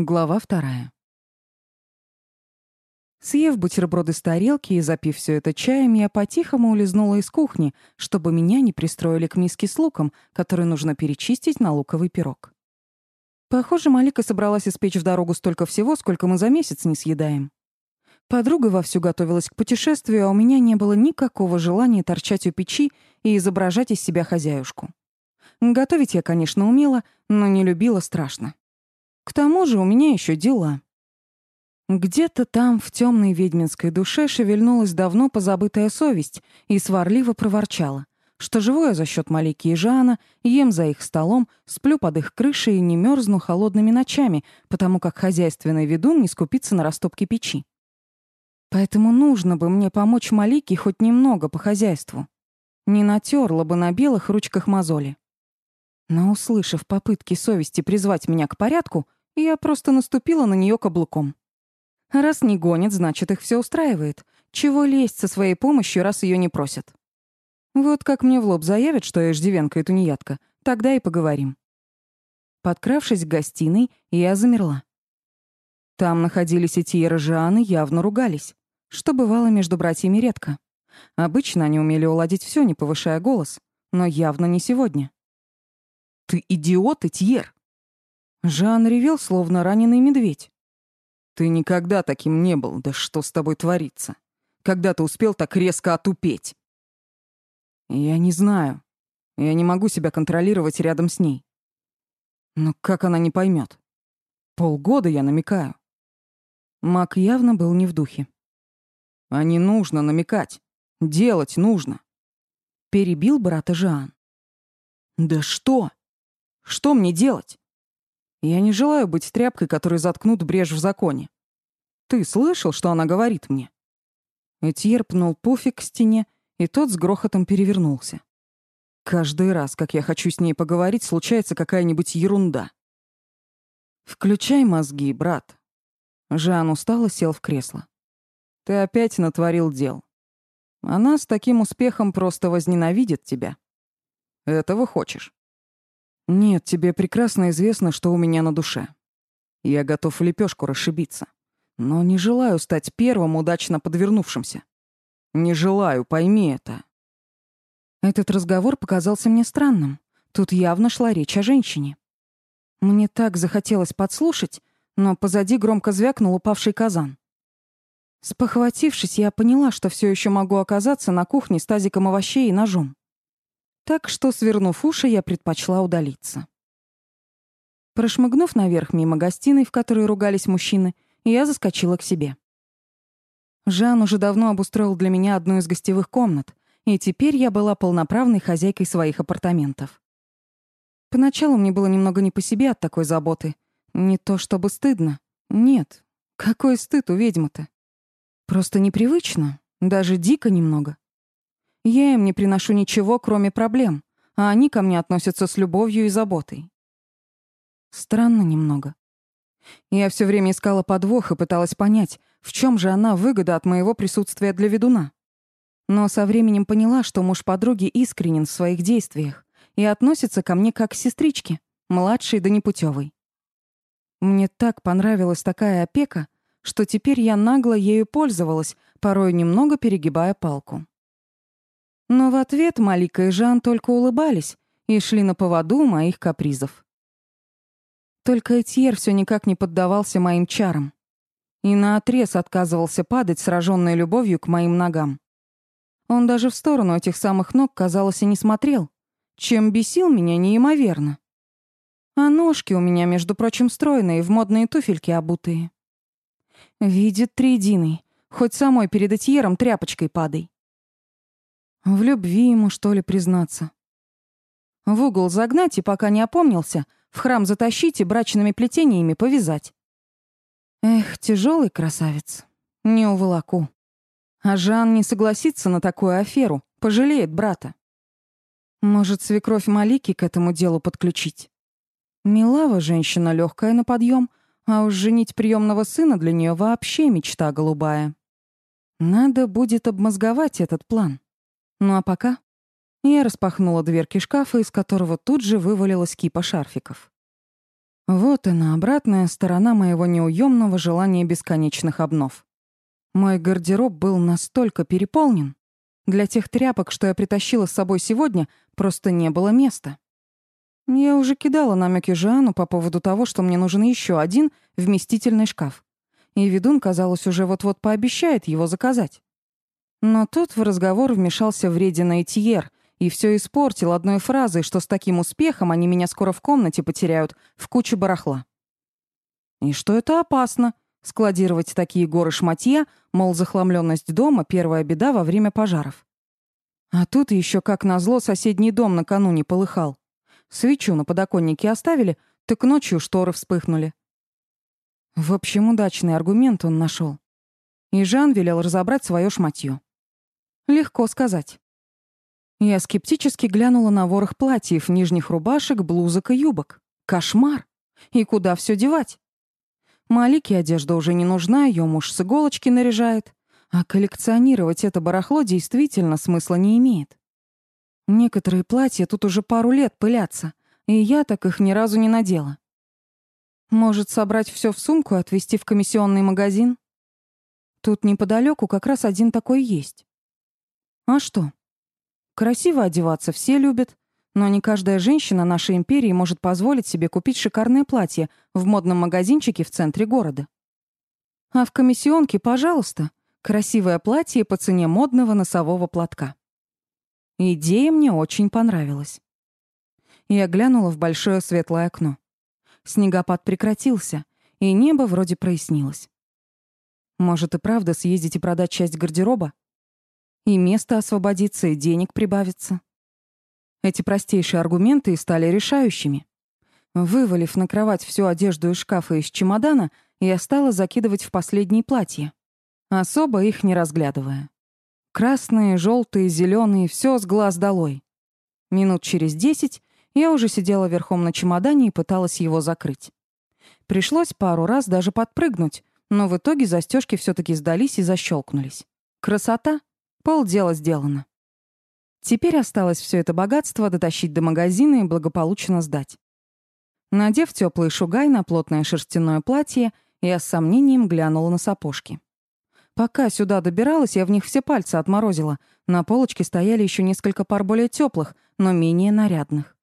Глава вторая. Съев бутерброды с тарелки и запив все это чаем, я по-тихому улизнула из кухни, чтобы меня не пристроили к миске с луком, который нужно перечистить на луковый пирог. Похоже, Малика собралась испечь в дорогу столько всего, сколько мы за месяц не съедаем. Подруга вовсю готовилась к путешествию, а у меня не было никакого желания торчать у печи и изображать из себя хозяюшку. Готовить я, конечно, умела, но не любила страшно. К тому же у меня еще дела. Где-то там, в темной ведьминской душе, шевельнулась давно позабытая совесть и сварливо проворчала, что живу я за счет Малики и Жана, ем за их столом, сплю под их крышей и не мерзну холодными ночами, потому как хозяйственный ведун не скупится на растопке печи. Поэтому нужно бы мне помочь Малике хоть немного по хозяйству. Не натерла бы на белых ручках мозоли. Но, услышав попытки совести призвать меня к порядку, я просто наступила на нее каблуком. Раз не гонит, значит, их все устраивает. Чего лезть со своей помощью, раз ее не просят? Вот как мне в лоб заявят, что я иждивенка и тунеядка, тогда и поговорим. Подкравшись к гостиной, я замерла. Там находились и Тиера Жианы, явно ругались, что бывало между братьями редко. Обычно они умели уладить все, не повышая голос, но явно не сегодня. «Ты идиот, Этьер!» Жан ревел, словно раненый медведь. «Ты никогда таким не был, да что с тобой творится? Когда ты успел так резко отупеть?» «Я не знаю. Я не могу себя контролировать рядом с ней. Но как она не поймет? Полгода я намекаю». Мак явно был не в духе. «А не нужно намекать. Делать нужно». Перебил брата Жан. «Да что? Что мне делать? Я не желаю быть тряпкой, которой заткнут брешь в законе. Ты слышал, что она говорит мне?» Этьер пнул пуфик к стене, и тот с грохотом перевернулся. Каждый раз, как я хочу с ней поговорить, случается какая-нибудь ерунда. «Включай мозги, брат». Жан устало сел в кресло. «Ты опять натворил дел. Она с таким успехом просто возненавидит тебя. Этого хочешь?» Нет, тебе прекрасно известно, что у меня на душе. Я готов в лепешку расшибиться. Но не желаю стать первым удачно подвернувшимся. Не желаю, пойми это. Этот разговор показался мне странным. Тут явно шла речь о женщине. Мне так захотелось подслушать, но позади громко звякнул упавший казан. Спохватившись, я поняла, что все еще могу оказаться на кухне с тазиком овощей и ножом. Так что, свернув уши, я предпочла удалиться. Прошмыгнув наверх мимо гостиной, в которой ругались мужчины, я заскочила к себе. Жан уже давно обустроил для меня одну из гостевых комнат, и теперь я была полноправной хозяйкой своих апартаментов. Поначалу мне было немного не по себе от такой заботы. Не то чтобы стыдно. Нет. Какой стыд у ведьмы-то? Просто непривычно, даже дико немного. Я им не приношу ничего, кроме проблем, а они ко мне относятся с любовью и заботой. Странно немного. Я все время искала подвох и пыталась понять, в чем же она выгода от моего присутствия для ведуна. Но со временем поняла, что муж подруги искренен в своих действиях и относится ко мне как к сестричке, младшей да непутевой. Мне так понравилась такая опека, что теперь я нагло ею пользовалась, порой немного перегибая палку. Но в ответ Малика и Жан только улыбались и шли на поводу моих капризов. Только Этьер все никак не поддавался моим чарам и наотрез отказывался падать, сраженной любовью к моим ногам. Он даже в сторону этих самых ног, казалось, и не смотрел, чем бесил меня неимоверно. А ножки у меня, между прочим, стройные, в модные туфельки обутые. Видит триединый, хоть самой перед Этьером тряпочкой падай. В любви ему, что ли, признаться? В угол загнать и пока не опомнился, в храм затащить и брачными плетениями повязать. Эх, тяжелый красавец. Не уволоку. А Жан не согласится на такую аферу, пожалеет брата. Может, свекровь Малики к этому делу подключить? Милава женщина легкая на подъем, а уж женить приемного сына для нее вообще мечта голубая. Надо будет обмозговать этот план. Ну а пока я распахнула дверки шкафа, из которого тут же вывалилась кипа шарфиков. Вот она, обратная сторона моего неуемного желания бесконечных обнов. Мой гардероб был настолько переполнен. Для тех тряпок, что я притащила с собой сегодня, просто не было места. Я уже кидала намеки Жану по поводу того, что мне нужен еще один вместительный шкаф. И ведун, казалось, уже вот-вот пообещает его заказать. Но тут в разговор вмешался вредина Этьер и все испортил одной фразой, что с таким успехом они меня скоро в комнате потеряют в куче барахла. И что это опасно — складировать такие горы шматья, мол, захламленность дома — первая беда во время пожаров. А тут еще, как назло, соседний дом накануне полыхал. Свечу на подоконнике оставили, так ночью шторы вспыхнули. В общем, удачный аргумент он нашел. И Жан велел разобрать свое шматье. Легко сказать. Я скептически глянула на ворох платьев, нижних рубашек, блузок и юбок. Кошмар! И куда все девать? Малике одежда уже не нужна, ее муж с иголочки наряжает. А коллекционировать это барахло действительно смысла не имеет. Некоторые платья тут уже пару лет пылятся, и я так их ни разу не надела. Может, собрать все в сумку и отвезти в комиссионный магазин? Тут неподалеку как раз один такой есть. А что? Красиво одеваться все любят, но не каждая женщина нашей империи может позволить себе купить шикарное платье в модном магазинчике в центре города. А в комиссионке, пожалуйста, красивое платье по цене модного носового платка. Идея мне очень понравилась. Я глянула в большое светлое окно. Снегопад прекратился, и небо вроде прояснилось. Может и правда съездить и продать часть гардероба? И место освободится, и денег прибавится. Эти простейшие аргументы и стали решающими. Вывалив на кровать всю одежду из шкафа и из чемодана, я стала закидывать в последние платья, особо их не разглядывая. Красные, желтые, зеленые, все с глаз долой. Минут через десять я уже сидела верхом на чемодане и пыталась его закрыть. Пришлось пару раз даже подпрыгнуть, но в итоге застежки все таки сдались и защелкнулись. Красота! Полдела сделано. Теперь осталось все это богатство дотащить до магазина и благополучно сдать. Надев теплый шугай на плотное шерстяное платье, я с сомнением глянула на сапожки. Пока сюда добиралась, я в них все пальцы отморозила. На полочке стояли еще несколько пар более теплых, но менее нарядных.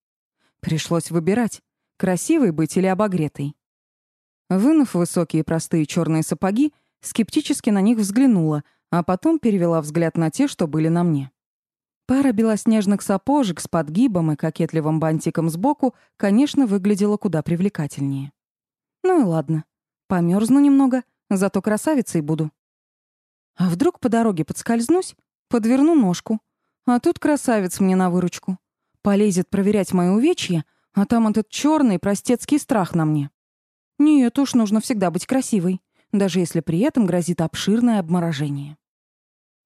Пришлось выбирать, красивой быть или обогретой. Вынув высокие простые черные сапоги, скептически на них взглянула, а потом перевела взгляд на те, что были на мне. Пара белоснежных сапожек с подгибом и кокетливым бантиком сбоку, конечно, выглядела куда привлекательнее. Ну и ладно. Померзну немного, зато красавицей буду. А вдруг по дороге подскользнусь, подверну ножку, а тут красавец мне на выручку. Полезет проверять мои увечья, а там этот черный простецкий страх на мне. Нет уж, нужно всегда быть красивой даже если при этом грозит обширное обморожение.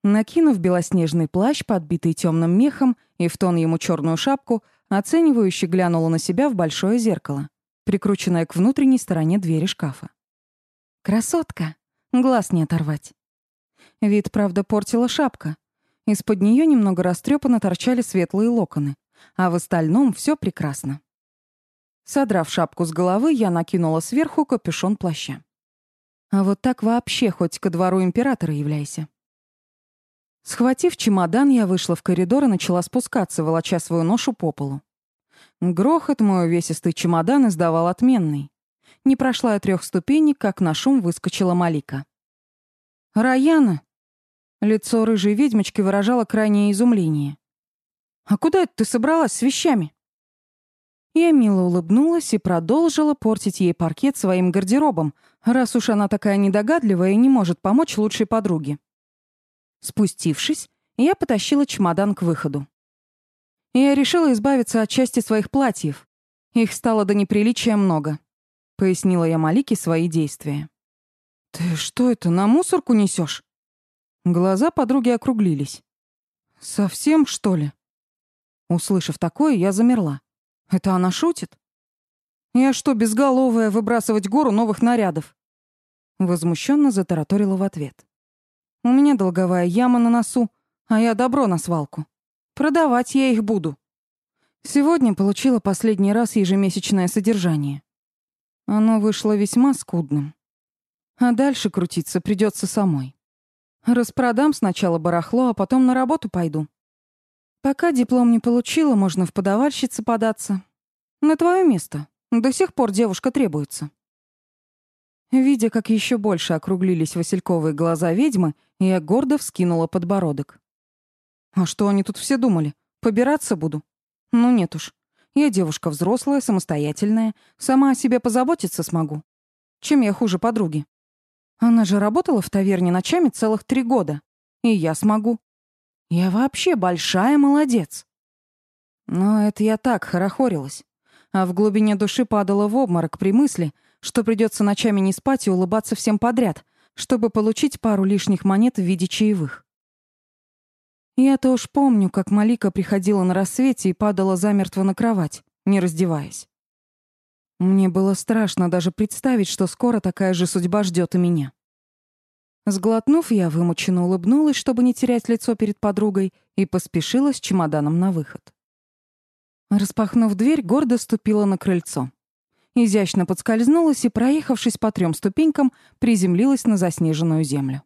Накинув белоснежный плащ, подбитый темным мехом, и в тон ему черную шапку, оценивающе глянула на себя в большое зеркало, прикрученное к внутренней стороне двери шкафа. «Красотка! Глаз не оторвать!» Вид, правда, портила шапка. Из-под нее немного растрепанно торчали светлые локоны, а в остальном все прекрасно. Содрав шапку с головы, я накинула сверху капюшон плаща. А вот так вообще хоть ко двору императора являйся. Схватив чемодан, я вышла в коридор и начала спускаться, волоча свою ношу по полу. Грохот мой увесистый чемодан издавал отменный. Не прошла я трех ступенек, как на шум выскочила Малика. «Раяна!» Лицо рыжей ведьмочки выражало крайнее изумление. «А куда это ты собралась с вещами?» Я мило улыбнулась и продолжила портить ей паркет своим гардеробом, раз уж она такая недогадливая и не может помочь лучшей подруге. Спустившись, я потащила чемодан к выходу. Я решила избавиться от части своих платьев. Их стало до неприличия много. Пояснила я Малике свои действия. «Ты что это, на мусорку несешь? Глаза подруги округлились. «Совсем, что ли?» Услышав такое, я замерла. Это она шутит? Я что, безголовая, выбрасывать гору новых нарядов? Возмущенно затараторила в ответ. У меня долговая яма на носу, а я добро на свалку. Продавать я их буду. Сегодня получила последний раз ежемесячное содержание. Оно вышло весьма скудным. А дальше крутиться придется самой. Распродам сначала барахло, а потом на работу пойду. Пока диплом не получила, можно в подавальщице податься. На твое место. До сих пор девушка требуется. Видя, как еще больше округлились васильковые глаза ведьмы, я гордо вскинула подбородок. А что они тут все думали? Побираться буду? Ну нет уж. Я девушка взрослая, самостоятельная, сама о себе позаботиться смогу. Чем я хуже подруги? Она же работала в таверне ночами целых три года. И я смогу. Я вообще большая молодец. Но это я так хорохорилась. А в глубине души падала в обморок при мысли, что придется ночами не спать и улыбаться всем подряд, чтобы получить пару лишних монет в виде чаевых. Я-то уж помню, как Малика приходила на рассвете и падала замертво на кровать, не раздеваясь. Мне было страшно даже представить, что скоро такая же судьба ждет и меня. Сглотнув, я вымученно улыбнулась, чтобы не терять лицо перед подругой, и поспешила с чемоданом на выход. Распахнув дверь, гордо ступила на крыльцо. Изящно подскользнулась и, проехавшись по трем ступенькам, приземлилась на заснеженную землю.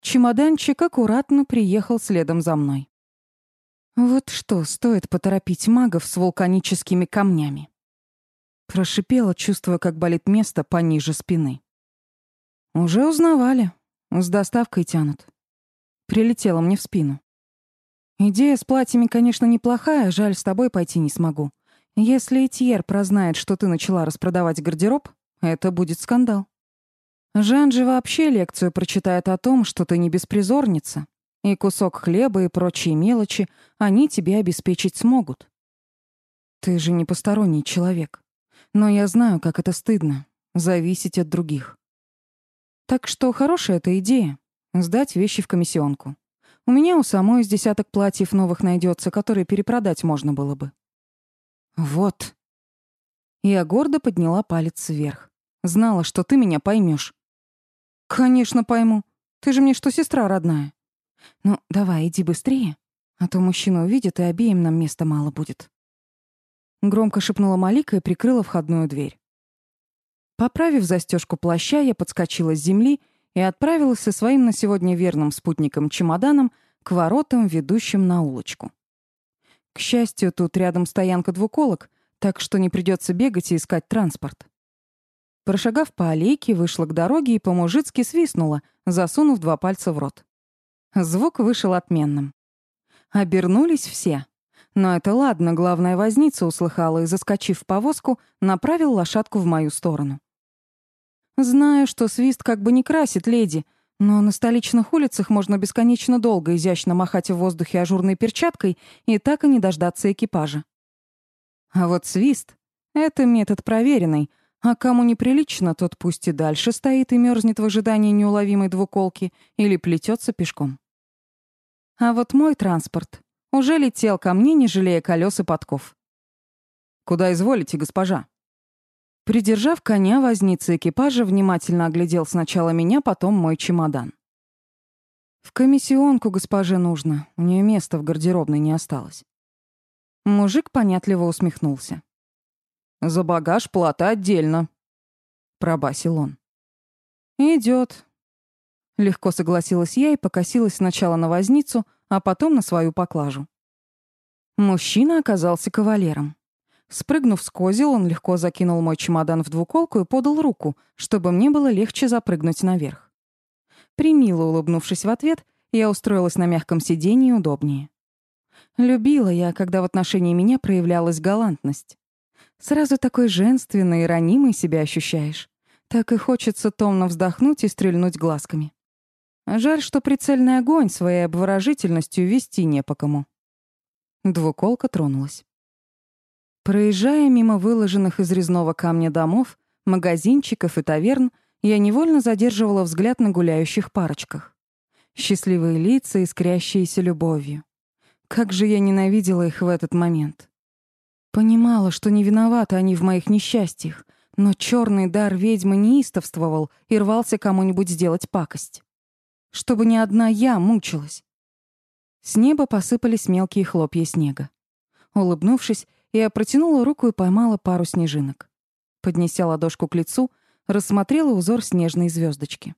Чемоданчик аккуратно приехал следом за мной. Вот что стоит поторопить магов с вулканическими камнями. Прошипела, чувствуя, как болит место пониже спины. Уже узнавали. С доставкой тянут. Прилетела мне в спину. Идея с платьями, конечно, неплохая, жаль, с тобой пойти не смогу. Если Этьер прознает, что ты начала распродавать гардероб, это будет скандал. Жан же вообще лекцию прочитает о том, что ты не беспризорница, и кусок хлеба и прочие мелочи они тебе обеспечить смогут. Ты же не посторонний человек. Но я знаю, как это стыдно — зависеть от других. Так что хорошая эта идея — сдать вещи в комиссионку. У меня у самой из десяток платьев новых найдется, которые перепродать можно было бы. Вот. Я гордо подняла палец вверх. Знала, что ты меня поймешь. «Конечно пойму. Ты же мне что, сестра родная?» «Ну, давай, иди быстрее, а то мужчина увидит, и обеим нам места мало будет». Громко шепнула Малика и прикрыла входную дверь. Поправив застежку плаща, я подскочила с земли и отправилась со своим на сегодня верным спутником-чемоданом к воротам, ведущим на улочку. К счастью, тут рядом стоянка двуколок, так что не придется бегать и искать транспорт. Прошагав по аллейке, вышла к дороге и по-мужицки свистнула, засунув два пальца в рот. Звук вышел отменным. Обернулись все. Но это ладно, главная возница услыхала и, заскочив в повозку, направил лошадку в мою сторону. Знаю, что свист как бы не красит леди, но на столичных улицах можно бесконечно долго изящно махать в воздухе ажурной перчаткой и так и не дождаться экипажа. А вот свист — это метод проверенный — а кому неприлично, тот пусть и дальше стоит и мерзнет в ожидании неуловимой двуколки или плетется пешком. А вот мой транспорт уже летел ко мне, не жалея колес и подков. «Куда изволите, госпожа?» Придержав коня, возница экипажа внимательно оглядел сначала меня, потом мой чемодан. «В комиссионку госпоже нужно, у нее места в гардеробной не осталось». Мужик понятливо усмехнулся. За багаж плата отдельно», — пробасил он. Идет. Легко согласилась я и покосилась сначала на возницу, а потом на свою поклажу. Мужчина оказался кавалером. Спрыгнув с козел, он легко закинул мой чемодан в двуколку и подал руку, чтобы мне было легче запрыгнуть наверх. Примило улыбнувшись в ответ, я устроилась на мягком сиденье удобнее. Любила я, когда в отношении меня проявлялась галантность. Сразу такой женственный и ранимый себя ощущаешь. Так и хочется томно вздохнуть и стрельнуть глазками. Жаль, что прицельный огонь своей обворожительностью вести не по кому. Двуколка тронулась. Проезжая мимо выложенных из резного камня домов, магазинчиков и таверн, я невольно задерживала взгляд на гуляющих парочках. Счастливые лица, искрящиеся любовью. Как же я ненавидела их в этот момент. Понимала, что не виноваты они в моих несчастьях, но черный дар ведьмы неистовствовал и рвался кому-нибудь сделать пакость. Чтобы не одна я мучилась. С неба посыпались мелкие хлопья снега. Улыбнувшись, я протянула руку и поймала пару снежинок. Поднеся ладошку к лицу, рассмотрела узор снежной звездочки.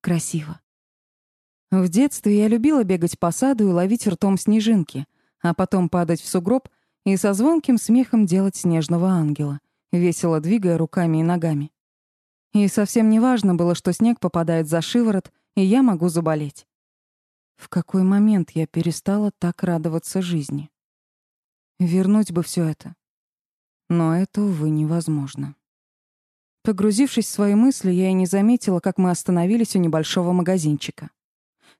Красиво. В детстве я любила бегать по саду и ловить ртом снежинки, а потом падать в сугроб и со звонким смехом делать снежного ангела, весело двигая руками и ногами. И совсем не важно было, что снег попадает за шиворот, и я могу заболеть. В какой момент я перестала так радоваться жизни? Вернуть бы все это. Но это, увы, невозможно. Погрузившись в свои мысли, я и не заметила, как мы остановились у небольшого магазинчика.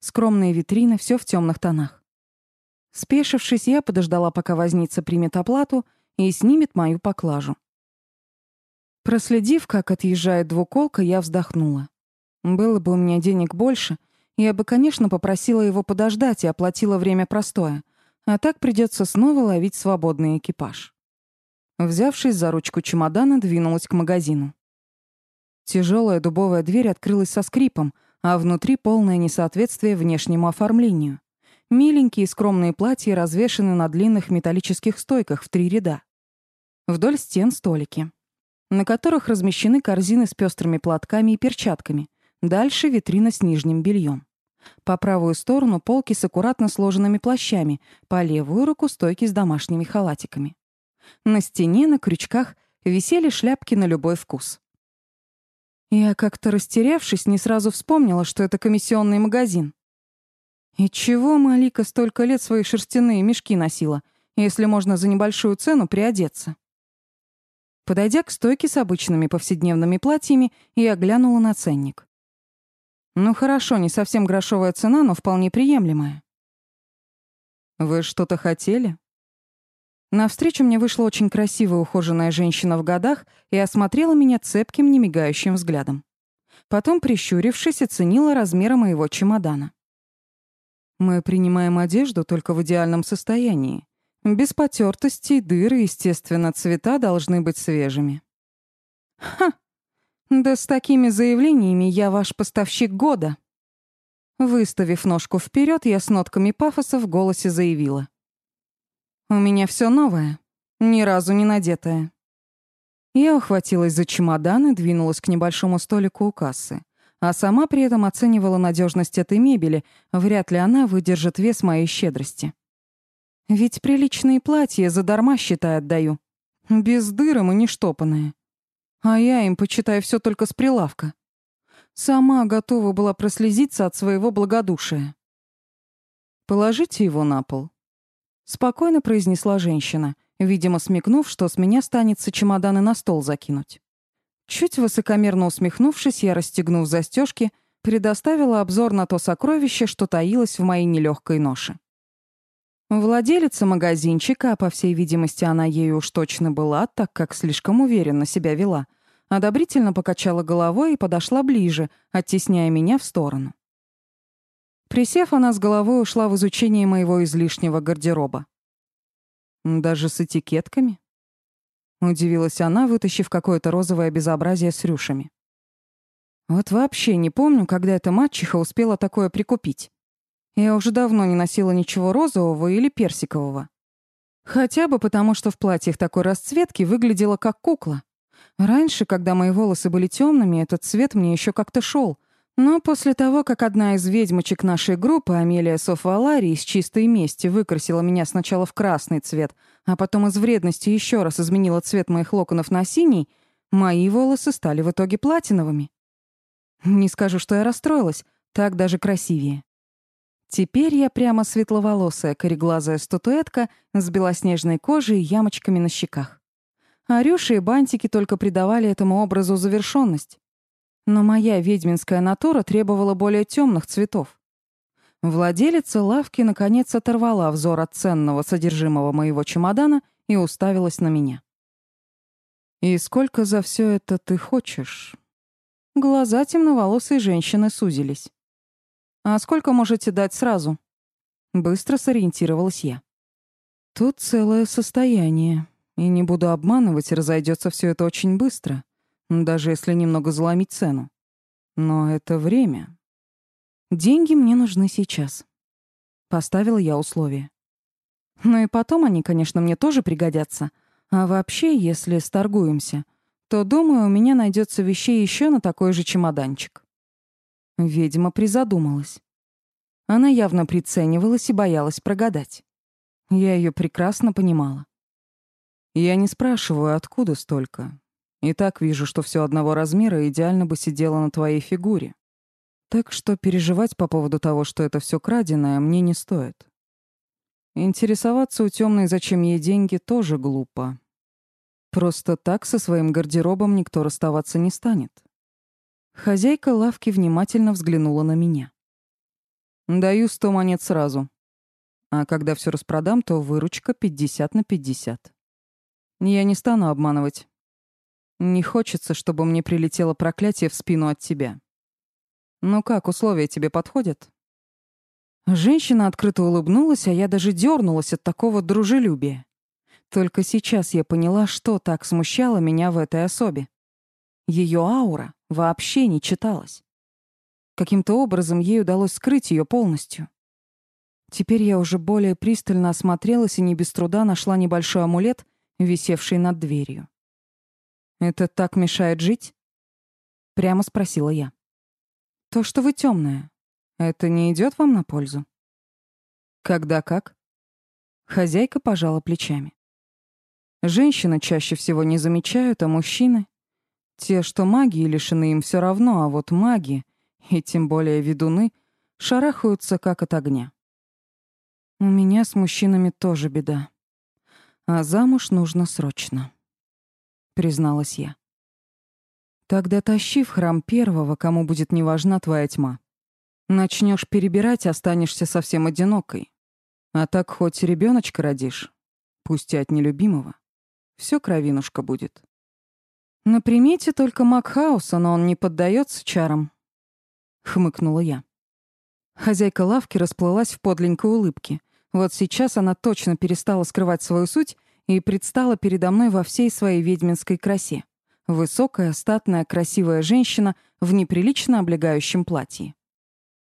Скромные витрины, все в темных тонах. Спешившись, я подождала, пока возница примет оплату и снимет мою поклажу. Проследив, как отъезжает двуколка, я вздохнула. Было бы у меня денег больше, я бы, конечно, попросила его подождать и оплатила время простоя, а так придется снова ловить свободный экипаж. Взявшись за ручку чемодана, двинулась к магазину. Тяжелая дубовая дверь открылась со скрипом, а внутри полное несоответствие внешнему оформлению. Миленькие скромные платья развешаны на длинных металлических стойках в три ряда. Вдоль стен столики, на которых размещены корзины с пестрыми платками и перчатками. Дальше витрина с нижним бельем. По правую сторону полки с аккуратно сложенными плащами, по левую руку стойки с домашними халатиками. На стене на крючках висели шляпки на любой вкус. Я как-то растерявшись, не сразу вспомнила, что это комиссионный магазин. И чего Малика столько лет свои шерстяные мешки носила, если можно за небольшую цену приодеться? Подойдя к стойке с обычными повседневными платьями, я глянула на ценник. Ну хорошо, не совсем грошовая цена, но вполне приемлемая. «Вы что-то хотели?» Навстречу мне вышла очень красивая ухоженная женщина в годах и осмотрела меня цепким, немигающим взглядом. Потом, прищурившись, оценила размеры моего чемодана. «Мы принимаем одежду только в идеальном состоянии. Без потертостей, дыр и, естественно, цвета должны быть свежими». «Ха! Да с такими заявлениями я ваш поставщик года!» Выставив ножку вперед, я с нотками пафоса в голосе заявила. У меня все новое, ни разу не надетое. Я ухватилась за чемодан и двинулась к небольшому столику у кассы, а сама при этом оценивала надежность этой мебели, вряд ли она выдержит вес моей щедрости. Ведь приличные платья задарма, считай, отдаю. Без дыром и не штопанные. А я им, почитай, все только с прилавка. Сама готова была прослезиться от своего благодушия. «Положите его на пол», Спокойно произнесла женщина, видимо, смекнув, что с меня станется чемоданы на стол закинуть. Чуть высокомерно усмехнувшись, я, расстегнув застежки, предоставила обзор на то сокровище, что таилось в моей нелегкой ноше. Владелица магазинчика, по всей видимости она ею уж точно была, так как слишком уверенно себя вела, одобрительно покачала головой и подошла ближе, оттесняя меня в сторону. Присев, она с головой ушла в изучение моего излишнего гардероба. «Даже с этикетками?» Удивилась она, вытащив какое-то розовое безобразие с рюшами. Вот вообще не помню, когда эта мачеха успела такое прикупить. Я уже давно не носила ничего розового или персикового. Хотя бы потому, что в платьях такой расцветки выглядела как кукла. Раньше, когда мои волосы были темными, этот цвет мне еще как-то шел, но после того, как одна из ведьмочек нашей группы, Амелия Софалари, из чистой мести выкрасила меня сначала в красный цвет, а потом из вредности еще раз изменила цвет моих локонов на синий, мои волосы стали в итоге платиновыми. Не скажу, что я расстроилась, так даже красивее. Теперь я прямо светловолосая, кореглазая статуэтка с белоснежной кожей и ямочками на щеках. А рюши и бантики только придавали этому образу завершенность. Но моя ведьминская натура требовала более темных цветов. Владелица лавки наконец оторвала взор от ценного содержимого моего чемодана и уставилась на меня. «И сколько за все это ты хочешь?» Глаза темноволосой женщины сузились. «А сколько можете дать сразу?» Быстро сориентировалась я. «Тут целое состояние, и не буду обманывать, разойдется все это очень быстро даже если немного заломить цену. Но это время. Деньги мне нужны сейчас. Поставила я условие. Ну и потом они, конечно, мне тоже пригодятся. А вообще, если сторгуемся, то, думаю, у меня найдется вещей еще на такой же чемоданчик. Ведьма призадумалась. Она явно приценивалась и боялась прогадать. Я ее прекрасно понимала. Я не спрашиваю, откуда столько. И так вижу, что все одного размера идеально бы сидело на твоей фигуре. Так что переживать по поводу того, что это все краденое, мне не стоит. Интересоваться у темной, зачем ей деньги, тоже глупо. Просто так со своим гардеробом никто расставаться не станет. Хозяйка лавки внимательно взглянула на меня. Даю сто монет сразу. А когда все распродам, то выручка 50 на 50. Я не стану обманывать. Не хочется, чтобы мне прилетело проклятие в спину от тебя. Ну как, условия тебе подходят? Женщина открыто улыбнулась, а я даже дернулась от такого дружелюбия. Только сейчас я поняла, что так смущало меня в этой особе. Ее аура вообще не читалась. Каким-то образом ей удалось скрыть ее полностью. Теперь я уже более пристально осмотрелась и не без труда нашла небольшой амулет, висевший над дверью. «Это так мешает жить?» Прямо спросила я. То, что вы темная, это не идет вам на пользу? Когда как? Хозяйка пожала плечами. Женщины чаще всего не замечают, а мужчины... Те, что магии лишены, им все равно, а вот маги, и тем более ведуны, шарахаются как от огня. У меня с мужчинами тоже беда. А замуж нужно срочно, призналась я. Тогда тащи в храм первого, кому будет не важна твоя тьма. Начнешь перебирать, останешься совсем одинокой. А так хоть ребеночка родишь, пусть и от нелюбимого. Все кровинушка будет. На примете только Макхауса, но он не поддается чарам. Хмыкнула я. Хозяйка лавки расплылась в подленькой улыбке. Вот сейчас она точно перестала скрывать свою суть и предстала передо мной во всей своей ведьминской красе. Высокая, статная, красивая женщина в неприлично облегающем платье.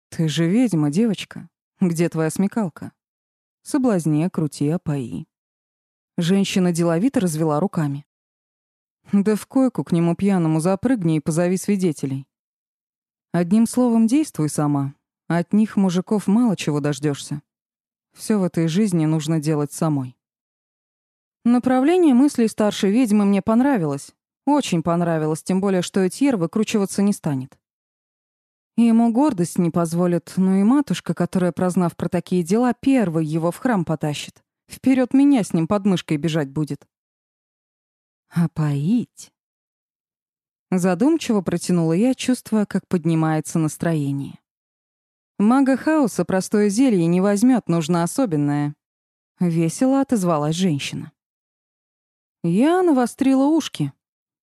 «Ты же ведьма, девочка. Где твоя смекалка?» «Соблазни, крути, опои». Женщина деловито развела руками. «Да в койку к нему пьяному запрыгни и позови свидетелей. Одним словом, действуй сама. От них, мужиков, мало чего дождешься. Все в этой жизни нужно делать самой». Направление мыслей старшей ведьмы мне понравилось, очень понравилось, тем более, что Этьер выкручиваться не станет. Ему гордость не позволит, но и матушка, которая, прознав про такие дела, первой его в храм потащит. Вперед меня с ним под мышкой бежать будет. А поить? Задумчиво протянула я, чувствуя, как поднимается настроение. Мага хаоса простое зелье не возьмет, нужно особенное. Весело отозвалась женщина. Я навострила ушки.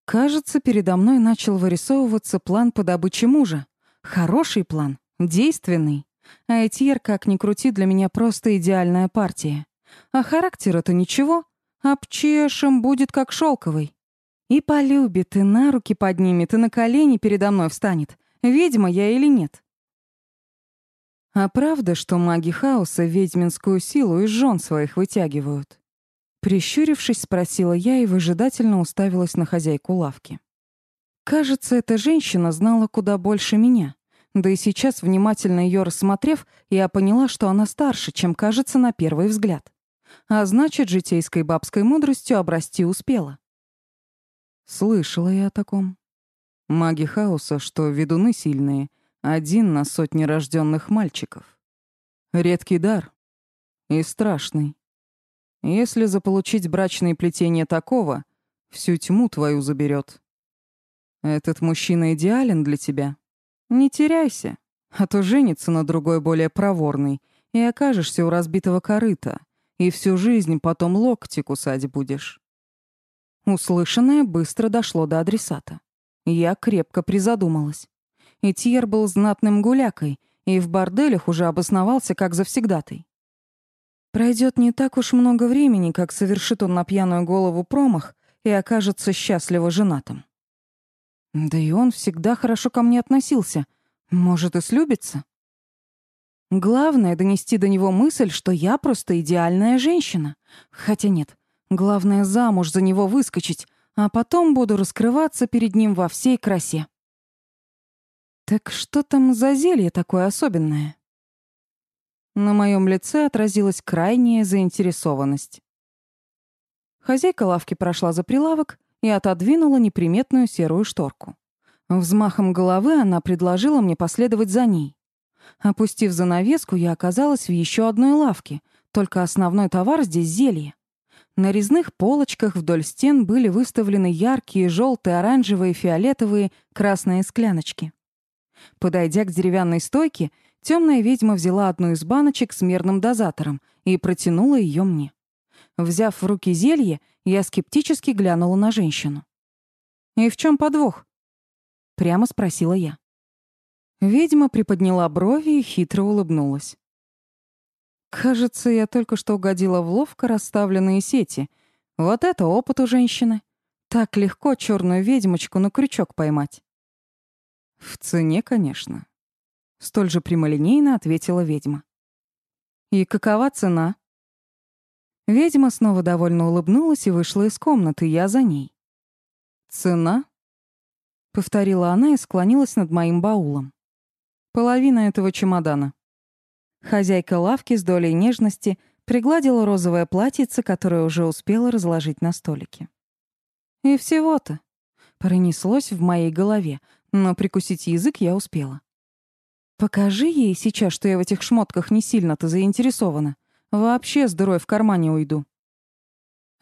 Кажется, передо мной начал вырисовываться план по добыче мужа. Хороший план, действенный. А Этьер, как ни крути, для меня просто идеальная партия. А характер это ничего. Обчешем будет как шелковый. И полюбит, и на руки поднимет, и на колени передо мной встанет. Ведьма я или нет? А правда, что маги хаоса ведьминскую силу из жен своих вытягивают? Прищурившись, спросила я и выжидательно уставилась на хозяйку лавки. Кажется, эта женщина знала куда больше меня. Да и сейчас, внимательно ее рассмотрев, я поняла, что она старше, чем кажется на первый взгляд. А значит, житейской бабской мудростью обрасти успела. Слышала я о таком. Маги хаоса, что ведуны сильные, один на сотни рожденных мальчиков. Редкий дар. И страшный. Если заполучить брачные плетения такого, всю тьму твою заберет. Этот мужчина идеален для тебя. Не теряйся, а то женится на другой более проворной, и окажешься у разбитого корыта, и всю жизнь потом локти кусать будешь. Услышанное быстро дошло до адресата. Я крепко призадумалась. Этьер был знатным гулякой и в борделях уже обосновался как завсегдатый. Пройдет не так уж много времени, как совершит он на пьяную голову промах и окажется счастливо женатым. Да и он всегда хорошо ко мне относился. Может, и слюбится? Главное — донести до него мысль, что я просто идеальная женщина. Хотя нет, главное — замуж за него выскочить, а потом буду раскрываться перед ним во всей красе. Так что там за зелье такое особенное? На моем лице отразилась крайняя заинтересованность. Хозяйка лавки прошла за прилавок и отодвинула неприметную серую шторку. Взмахом головы она предложила мне последовать за ней. Опустив занавеску, я оказалась в еще одной лавке, только основной товар здесь зелье. На резных полочках вдоль стен были выставлены яркие желтые, оранжевые, фиолетовые, красные скляночки. Подойдя к деревянной стойке, темная ведьма взяла одну из баночек с мерным дозатором и протянула ее мне. Взяв в руки зелье, я скептически глянула на женщину. «И в чем подвох?» — прямо спросила я. Ведьма приподняла брови и хитро улыбнулась. «Кажется, я только что угодила в ловко расставленные сети. Вот это опыт у женщины. Так легко черную ведьмочку на крючок поймать». «В цене, конечно», — столь же прямолинейно ответила ведьма. «И какова цена?» Ведьма снова довольно улыбнулась и вышла из комнаты, я за ней. «Цена?» — повторила она и склонилась над моим баулом. Половина этого чемодана. Хозяйка лавки с долей нежности пригладила розовое платьице, которое уже успела разложить на столике. И всего-то. Пронеслось в моей голове, но прикусить язык я успела. Покажи ей сейчас, что я в этих шмотках не сильно-то заинтересована. Вообще с дырой в кармане уйду.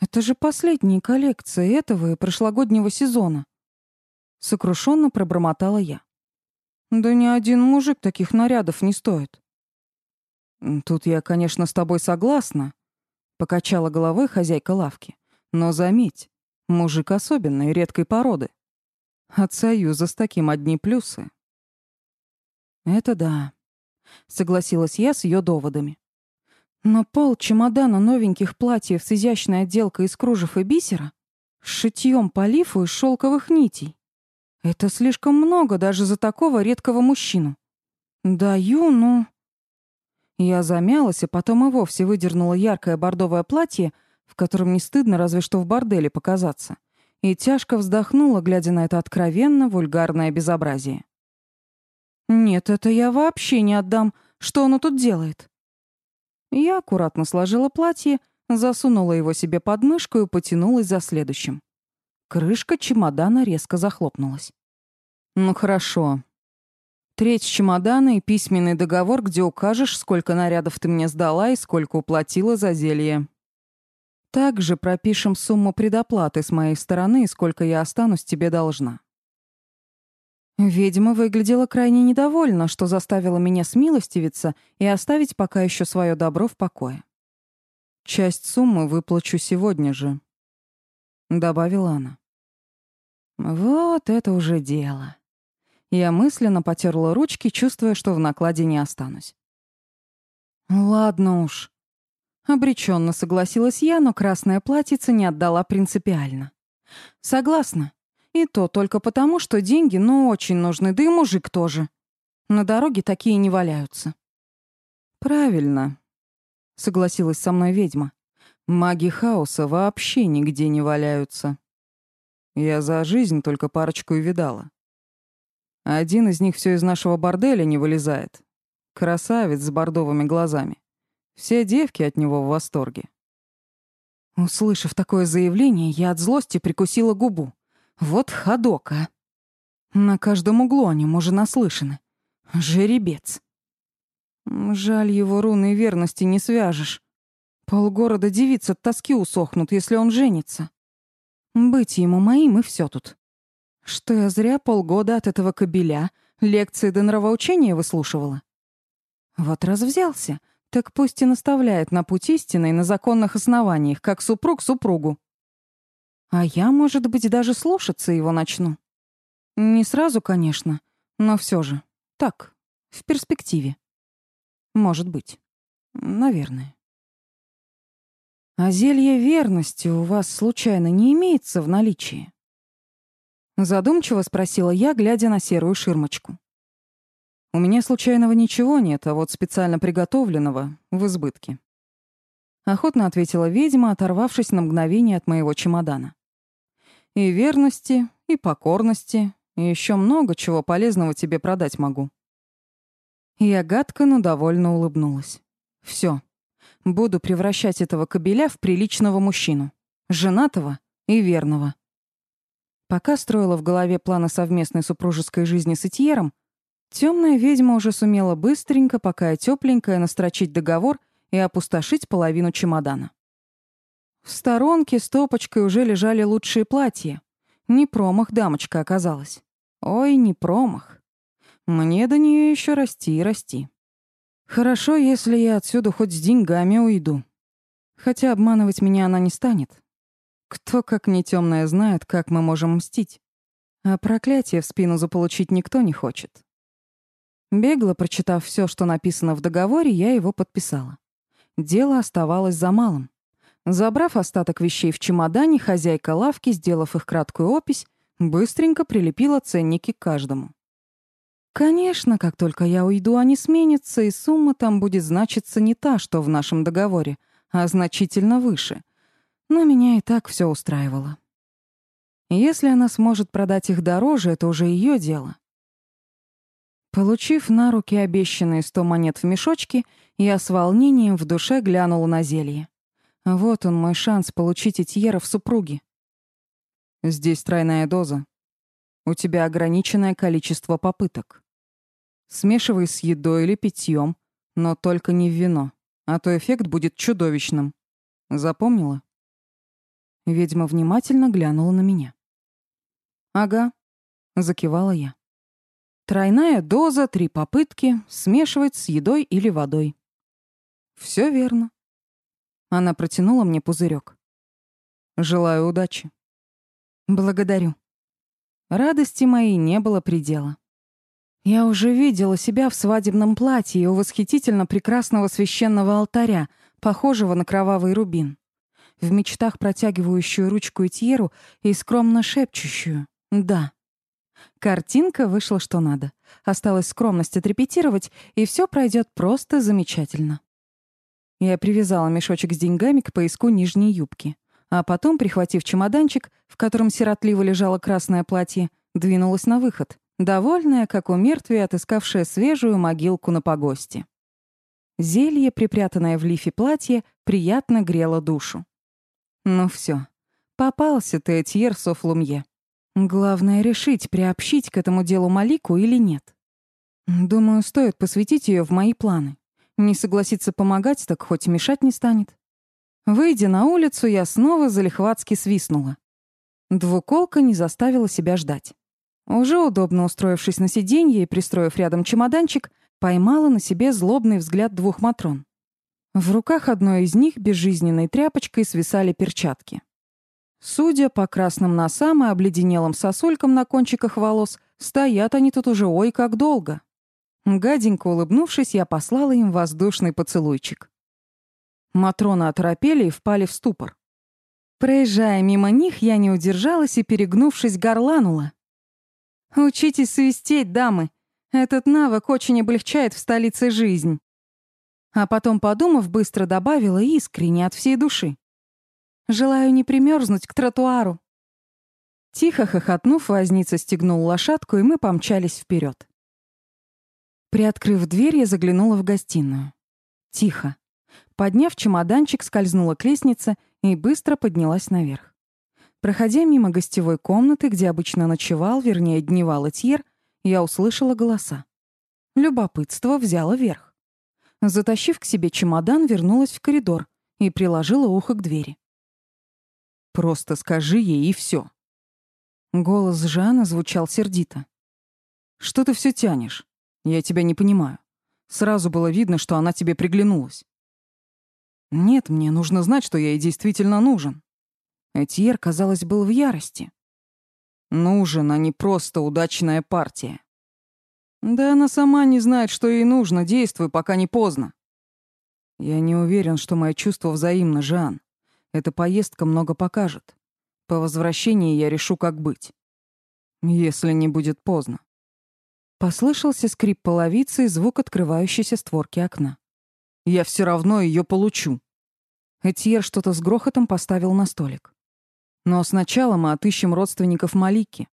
Это же последняя коллекция этого и прошлогоднего сезона. Сокрушенно пробормотала я. Да ни один мужик таких нарядов не стоит. Тут я, конечно, с тобой согласна, покачала головой хозяйка лавки. Но заметь, мужик особенной, редкой породы. От союза с таким одни плюсы. Это да, согласилась я с ее доводами. Но пол чемодана новеньких платьев с изящной отделкой из кружев и бисера, с шитьем по лифу из шелковых нитей. Это слишком много даже за такого редкого мужчину. Даю, ну... Я замялась, а потом и вовсе выдернула яркое бордовое платье, в котором не стыдно разве что в борделе показаться, и тяжко вздохнула, глядя на это откровенно вульгарное безобразие. «Нет, это я вообще не отдам. Что оно тут делает?» Я аккуратно сложила платье, засунула его себе под мышку и потянулась за следующим. Крышка чемодана резко захлопнулась. «Ну хорошо. Треть чемодана и письменный договор, где укажешь, сколько нарядов ты мне сдала и сколько уплатила за зелье. Также пропишем сумму предоплаты с моей стороны сколько я останусь тебе должна». Ведьма выглядела крайне недовольна, что заставила меня смилостивиться и оставить пока еще свое добро в покое. «Часть суммы выплачу сегодня же», — добавила она. Вот это уже дело. Я мысленно потерла ручки, чувствуя, что в накладе не останусь. Ладно уж. Обреченно согласилась я, но красное платьице не отдала принципиально. Согласна. И то только потому, что деньги, ну, очень нужны, да и мужик тоже. На дороге такие не валяются. Правильно, согласилась со мной ведьма. Маги хаоса вообще нигде не валяются. Я за жизнь только парочку и видала. Один из них все из нашего борделя не вылезает. Красавец с бордовыми глазами. Все девки от него в восторге. Услышав такое заявление, я от злости прикусила губу. Вот ходок, а. На каждом углу они, может, наслышаны. Жеребец. Жаль, его руны верности не свяжешь. Полгорода девиц от тоски усохнут, если он женится. Быть ему моим и все тут. Что я зря полгода от этого кобеля лекции до нравоучения выслушивала. Вот раз взялся, так пусть и наставляет на путь истины и на законных основаниях, как супруг супругу. А я, может быть, даже слушаться его начну. Не сразу, конечно, но все же. Так, в перспективе. Может быть. Наверное. А зелье верности у вас случайно не имеется в наличии? Задумчиво спросила я, глядя на серую ширмочку. У меня случайного ничего нет, а вот специально приготовленного в избытке. Охотно ответила ведьма, оторвавшись на мгновение от моего чемодана. И верности, и покорности, и еще много чего полезного тебе продать могу». Я гадко, но довольно улыбнулась. Все. Буду превращать этого кобеля в приличного мужчину. Женатого и верного. Пока строила в голове планы совместной супружеской жизни с Этьером, темная ведьма уже сумела быстренько, пока тепленькая, настрочить договор и опустошить половину чемодана. В сторонке стопочкой уже лежали лучшие платья. Не промах дамочка оказалась. Ой, не промах. Мне до нее еще расти и расти. Хорошо, если я отсюда хоть с деньгами уйду. Хотя обманывать меня она не станет. Кто, как не темная, знает, как мы можем мстить. А проклятие в спину заполучить никто не хочет. Бегло прочитав все, что написано в договоре, я его подписала. Дело оставалось за малым. Забрав остаток вещей в чемодане, хозяйка лавки, сделав их краткую опись, быстренько прилепила ценники к каждому. Конечно, как только я уйду, они сменятся, и сумма там будет значиться не та, что в нашем договоре, а значительно выше. Но меня и так все устраивало. Если она сможет продать их дороже, это уже ее дело. Получив на руки обещанные сто монет в мешочке, я с волнением в душе глянула на зелье. Вот он, мой шанс получить Этьера в супруги. Здесь тройная доза. У тебя ограниченное количество попыток. Смешивай с едой или питьем, но только не в вино, а то эффект будет чудовищным. Запомнила? Ведьма внимательно глянула на меня. «Ага», — закивала я. «Тройная доза, три попытки, смешивать с едой или водой». Все верно». Она протянула мне пузырек. «Желаю удачи». «Благодарю». Радости моей не было предела. Я уже видела себя в свадебном платье у восхитительно прекрасного священного алтаря, похожего на кровавый рубин в мечтах протягивающую ручку Этьеру и скромно шепчущую «да». Картинка вышла что надо. Осталось скромность отрепетировать, и все пройдет просто замечательно. Я привязала мешочек с деньгами к пояску нижней юбки, а потом, прихватив чемоданчик, в котором сиротливо лежало красное платье, двинулась на выход, довольная, как у мертвия, отыскавшая свежую могилку на погосте. Зелье, припрятанное в лифе платья, приятно грело душу. Ну все, попался ты, Этьер Софлумье. Главное решить, приобщить к этому делу Малику или нет. Думаю, стоит посвятить ее в мои планы. Не согласится помогать, так хоть мешать не станет. Выйдя на улицу, я снова залихватски свистнула. Двуколка не заставила себя ждать. Уже удобно устроившись на сиденье и пристроив рядом чемоданчик, поймала на себе злобный взгляд двух матрон. В руках одной из них безжизненной тряпочкой свисали перчатки. Судя по красным носам и обледенелым сосулькам на кончиках волос, стоят они тут уже ой как долго. Гаденько улыбнувшись, я послала им воздушный поцелуйчик. Матроны оторопели и впали в ступор. Проезжая мимо них, я не удержалась и, перегнувшись, горланула. «Учитесь свистеть, дамы. Этот навык очень облегчает в столице жизнь». А потом, подумав, быстро добавила искренне от всей души. «Желаю не примерзнуть к тротуару». Тихо хохотнув, возница стегнул лошадку, и мы помчались вперед. Приоткрыв дверь, я заглянула в гостиную. Тихо. Подняв чемоданчик, скользнула к лестнице и быстро поднялась наверх. Проходя мимо гостевой комнаты, где обычно ночевал, вернее, дневал Этьер, я услышала голоса. Любопытство взяло верх. Затащив к себе чемодан, вернулась в коридор и приложила ухо к двери. «Просто скажи ей, и все. Голос Жана звучал сердито. «Что ты все тянешь? Я тебя не понимаю. Сразу было видно, что она тебе приглянулась». «Нет, мне нужно знать, что я ей действительно нужен». Этьер, казалось, был в ярости. «Нужен, а не просто удачная партия». Да она сама не знает, что ей нужно. Действуй, пока не поздно. Я не уверен, что мое чувство взаимно, Жан. Эта поездка много покажет. По возвращении я решу, как быть. Если не будет поздно. Послышался скрип половицы и звук открывающейся створки окна. Я все равно ее получу. Этьер что-то с грохотом поставил на столик. Но сначала мы отыщем родственников Малики.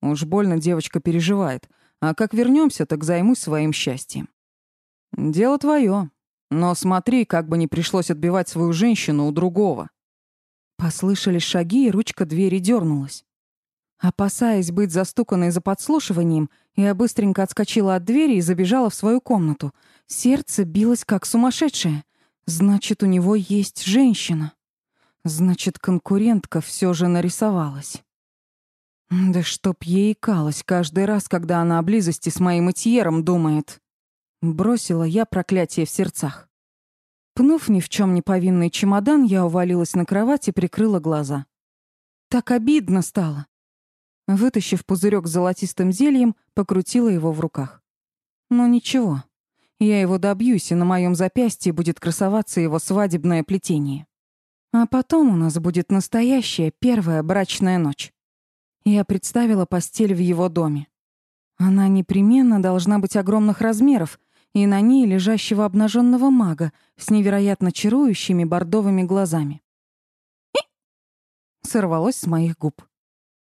Уж больно девочка переживает, а как вернемся, так займусь своим счастьем. Дело твое, но смотри, как бы не пришлось отбивать свою женщину у другого. Послышались шаги, и ручка двери дернулась. Опасаясь быть застуканной за подслушиванием, я быстренько отскочила от двери и забежала в свою комнату. Сердце билось как сумасшедшее. Значит, у него есть женщина. Значит, конкурентка все же нарисовалась. Да чтоб ей икалось каждый раз, когда она о близости с моим этьером думает. Бросила я проклятие в сердцах. Пнув ни в чем не повинный чемодан, я увалилась на кровать и прикрыла глаза. Так обидно стало. Вытащив пузырек с золотистым зельем, покрутила его в руках. Но ничего. Я его добьюсь, и на моем запястье будет красоваться его свадебное плетение. А потом у нас будет настоящая первая брачная ночь. Я представила постель в его доме. Она непременно должна быть огромных размеров, и на ней лежащего обнаженного мага с невероятно чарующими бордовыми глазами. Сорвалось с моих губ.